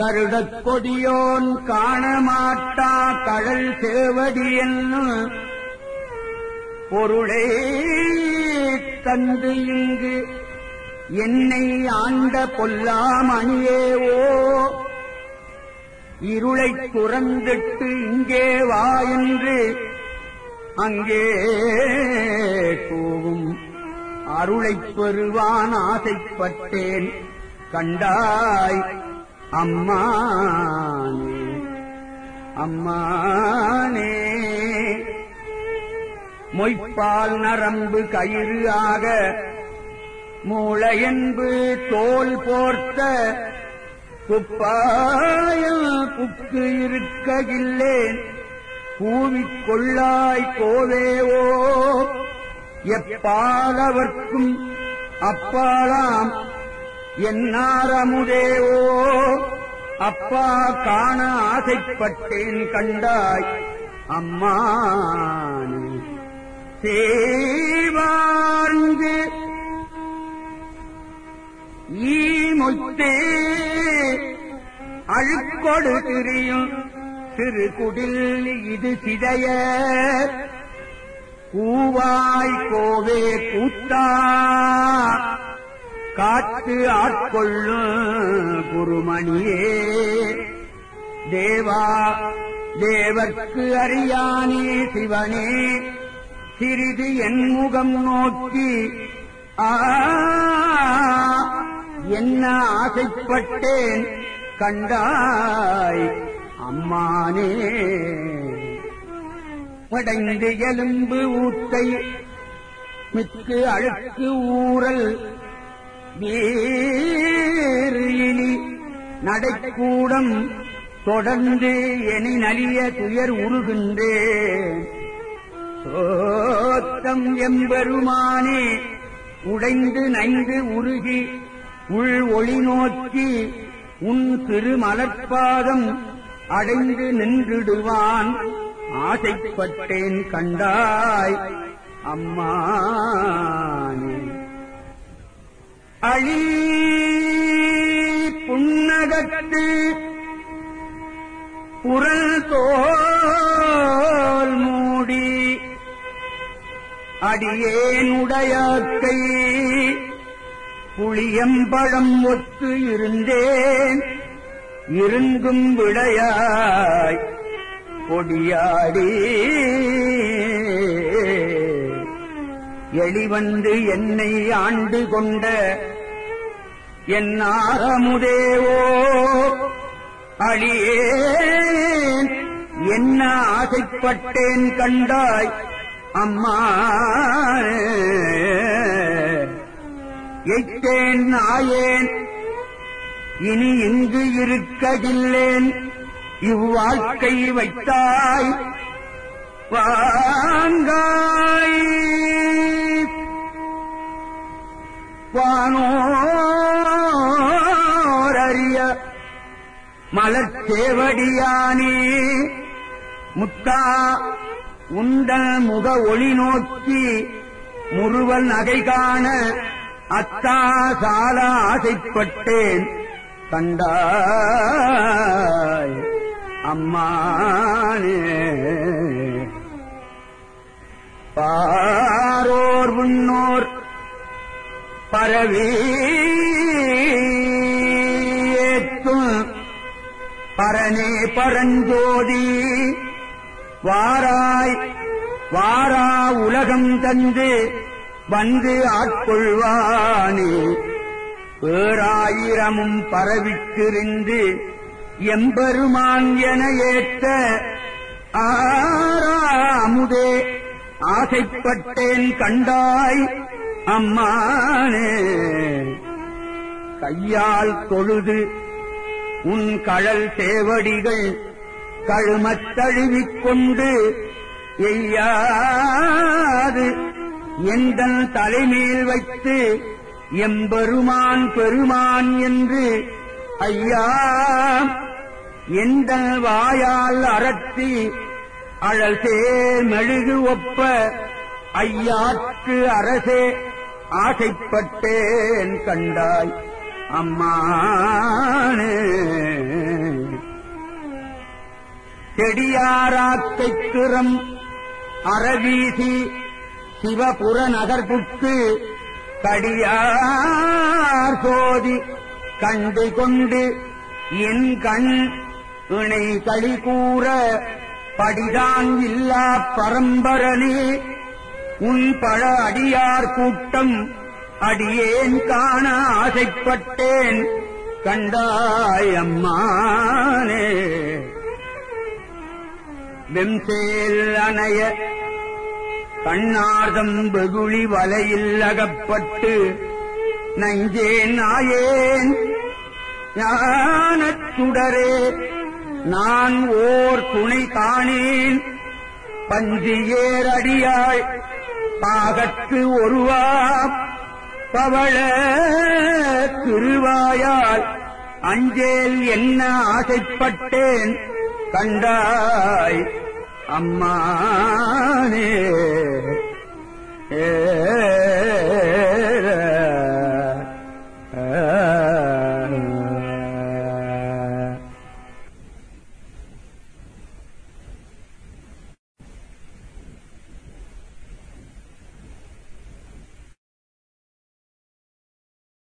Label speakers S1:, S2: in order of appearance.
S1: கருடக் கொடியோன் காணமாட்டா கழல் சேவடி என்னும் பொருளே தந்து இங்கு என்னை ஆண்ட பொல்லாமணியேவோ. இருளை துறந்திட்டு இங்கே வா என்று அங்கே கூவும் அருளைப் பெறுவான் ஆசைப்பட்டேன். கண்டாய் அம்மானே அம்மானே. மொய்ப்பால் நரம்பு கயிறு ஆக மூளையன்பு தோல் போர்த்த குப்பாயம் புக்கு இருக்ககில்லேன் கூவிக்கொள்ளாய் கோவேவோ எப்பாலவர்க்கும் அப்பாலாம் என்னாரமுதேவோ? அப்பா காண ஆசைப்பட்டேன் கண்டாய். அம்மானே சேவார்ந்து ஈமொத்தே அழுக்கொடு திரியும் சிறு குடில் இது சிதைய. கூவாய் கோவே கூத்தா. காத்து ஆட்கொள்ளும் குருமணியே. தேவா தேவர்க்கு அறியானே சிவனே. சிறிது என் முகம் நோக்கி ஆ என்ன ஆசைப்பட்டேன் கண்டாய் அம்மானே. படைந்து எலும்பு ஊத்தை மிக்கு அழுக்கு ஊரல் வேறு இனி நடைக்கூடம் தொடர்ந்து எனி நலிய துயர் உருகின்றேன் சோத்தம் எம்பெருமானே உடைந்து நைந்து உருகி உள் ஒளி நோக்கி உன் திருமலர்பாதம் அடைந்து நின்றுடுவான். ஆசைப்பட்டேன் கண்டாய் அம்மானே. அழி புன்னகத்து புரல் தோல் மூடி அடியேனுடையாக்கை புளியம்பழம் ஒத்து இருந்தேன். இருங்கும் விடையாய் கொடியாடி எளிவந்து என்னை ஆண்டு கொண்ட என் ஆரமுதேவோ அழியேன். என்ன ஆசைப்பட்டேன் கண்டாய் அம்மா. எய்த்தேன் நாயேன். இனி இங்கு இருக்கவில்லேன். இவ்வாழ்க்கை வைத்தாய். வாங்காய். வானோரறிய மலர்ச்சேவடியானே முத்தா உண்டல் முக ஒளி நோக்கி முறுவல் நகை காண அத்தா சால ஆசைப்பட்டேன். கண்டாய் அம்மானே. பா பரவி ஏற்றும் பரனே பரஞ்சோதி வாராய் வாரா உலகம் தந்து வந்து ஆட்கொள்வானே. பேராயிரமும் பரவித்திருந்து எம்பெருமான் என ஏற்ற ஆரா அமுதே ஆசைப்பட்டேன் கண்டாய். அம்மானே கையால் தொழுது உன் கழல் சேவடிகள் கழுமத் தழுவிக் கொண்டு எய்யாது. எந்தன் தலைமேல் வைத்து எம்பெருமான் பெருமான் என்று ஐயா எந்த வாயால் அறத்தி அழல் சேர் மெழுகு ஒப்ப ஐயாற்று அரசே ஆசைப்பட்டேன் கண்டாய் அம்மானே. செடியாராக்கை திறம் அறவீசி சிவபுர நகர்புக்கு கடியார் சோதி கண்டு கொண்டு என் கண் இணை களி கூற படிதான் இல்லா பரம்பரனே. உன் பழ அடியார் கூட்டம் அடியேன் காண ஆசைப்பட்டேன். கண்டாய் அம்மானே. வெம்சேல் அணைய கண்ணார்தம் வெகுளி வலையில் அகப்பட்டு நஞ்சேன் நாயேன் ஞானச் சுடரே நான் ஓர் துணை காணேன் பஞ்சியேரடியாய் பாகற்கு ஒருவா பவள திருவாயால் அஞ்சேல் என்ன ஆசைப்பட்டேன் கண்டாய் அம்மானே. ஏ